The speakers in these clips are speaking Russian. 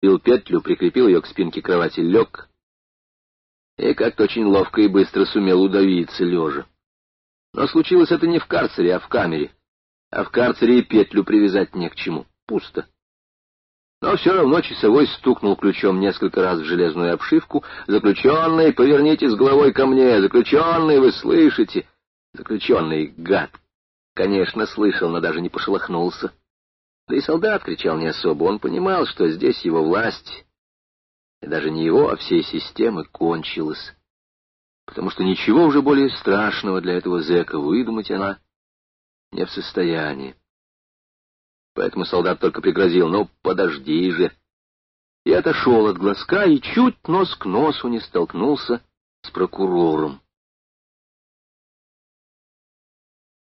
Бил петлю, прикрепил ее к спинке кровати, лег и как-то очень ловко и быстро сумел удавиться лежа. Но случилось это не в карцере, а в камере. А в карцере и петлю привязать не к чему. Пусто. Но все равно часовой стукнул ключом несколько раз в железную обшивку. «Заключенный, повернитесь головой ко мне! Заключенный, вы слышите?» Заключенный, гад, конечно, слышал, но даже не пошелохнулся. Да и солдат кричал не особо. Он понимал, что здесь его власть, и даже не его, а всей системы, кончилась. Потому что ничего уже более страшного для этого зэка выдумать она не в состоянии. Поэтому солдат только пригрозил, ну, подожди же. И отошел от глазка и чуть нос к носу не столкнулся с прокурором.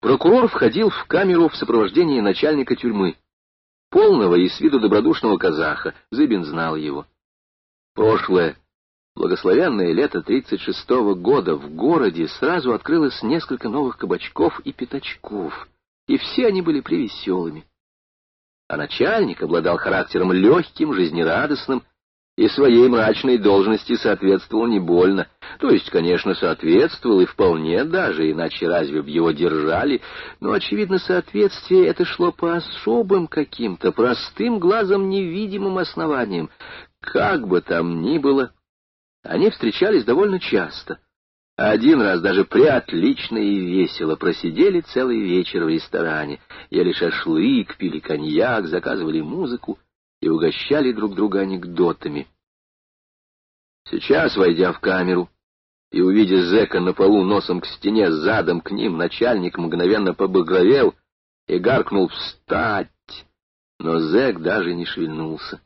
Прокурор входил в камеру в сопровождении начальника тюрьмы, полного и с виду добродушного казаха, Зыбин знал его. Прошлое, благословенное лето 36-го года в городе сразу открылось несколько новых кабачков и пятачков, и все они были привеселыми. А начальник обладал характером легким, жизнерадостным, и своей мрачной должности соответствовал не больно. То есть, конечно, соответствовал и вполне даже, иначе разве б его держали. Но, очевидно, соответствие это шло по особым каким-то, простым глазом невидимым основаниям. Как бы там ни было, они встречались довольно часто. Один раз даже приотлично и весело просидели целый вечер в ресторане, ели шашлык, пили коньяк, заказывали музыку и угощали друг друга анекдотами. Сейчас, войдя в камеру и увидя зэка на полу носом к стене, задом к ним, начальник мгновенно побагровел и гаркнул «Встать!», но зэк даже не шевельнулся.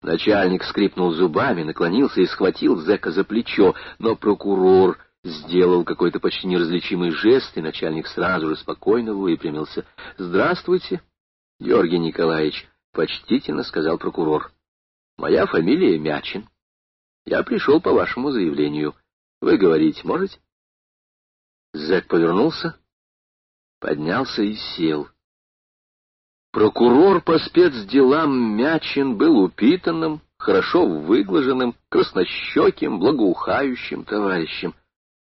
Начальник скрипнул зубами, наклонился и схватил зэка за плечо, но прокурор сделал какой-то почти неразличимый жест, и начальник сразу же спокойно выпрямился. — Здравствуйте, Георгий Николаевич, — почтительно сказал прокурор. — Моя фамилия Мячин. Я пришел по вашему заявлению. Вы говорить можете? Зэк повернулся, поднялся и сел. Прокурор по спецделам Мячин был упитанным, хорошо выглаженным, краснощеким, благоухающим товарищем.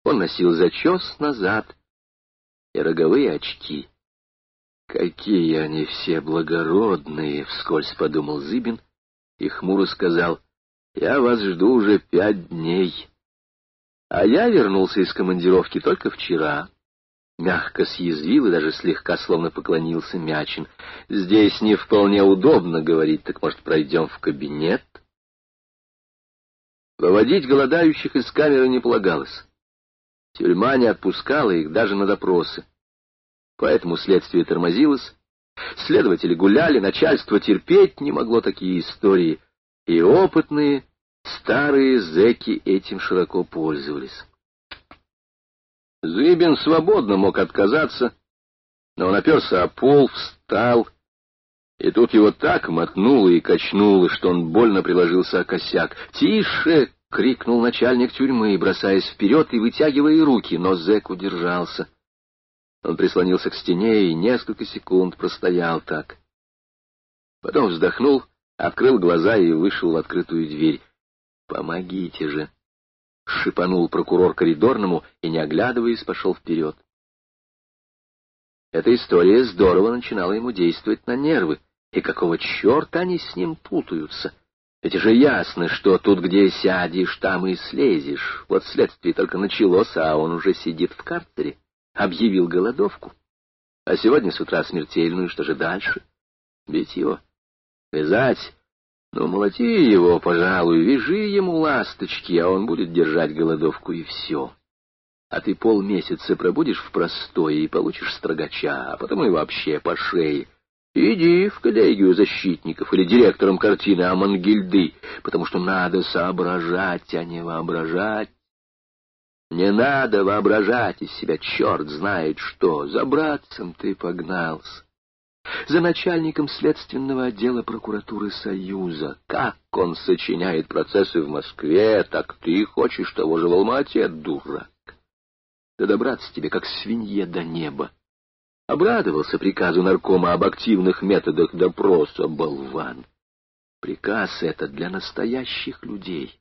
Он носил зачес назад и роговые очки. «Какие они все благородные!» — вскользь подумал Зыбин и хмуро сказал, «Я вас жду уже пять дней. А я вернулся из командировки только вчера» мягко съязвил и даже слегка словно поклонился Мячин. «Здесь не вполне удобно говорить, так, может, пройдем в кабинет?» Выводить голодающих из камеры не полагалось. Тюрьма не отпускала их даже на допросы. Поэтому следствие тормозилось, следователи гуляли, начальство терпеть не могло такие истории, и опытные старые зэки этим широко пользовались. Зыбин свободно мог отказаться, но он оперся о пол, встал, и тут его так мотнуло и качнуло, что он больно приложился о косяк. «Тише!» — крикнул начальник тюрьмы, бросаясь вперед и вытягивая руки, но зэк удержался. Он прислонился к стене и несколько секунд простоял так. Потом вздохнул, открыл глаза и вышел в открытую дверь. «Помогите же!» — шипанул прокурор коридорному и, не оглядываясь, пошел вперед. Эта история здорово начинала ему действовать на нервы. И какого черта они с ним путаются? Ведь же ясно, что тут, где сядешь, там и слезешь. Вот следствие только началось, а он уже сидит в карцере. Объявил голодовку. А сегодня с утра смертельную, что же дальше? Бить его? Вязать? Ну, молоти его, пожалуй, вяжи ему ласточки, а он будет держать голодовку и все. А ты полмесяца пробудешь в простое и получишь строгача, а потом и вообще по шее. Иди в коллегию защитников или директором картины Амангильды, потому что надо соображать, а не воображать. Не надо воображать из себя черт знает что, за братцем ты погнался за начальником следственного отдела прокуратуры Союза. Как он сочиняет процессы в Москве, так ты хочешь того же в Алмате, дурак. Да добраться тебе, как свинье до неба. Обрадовался приказу наркома об активных методах допроса, болван. Приказ этот для настоящих людей.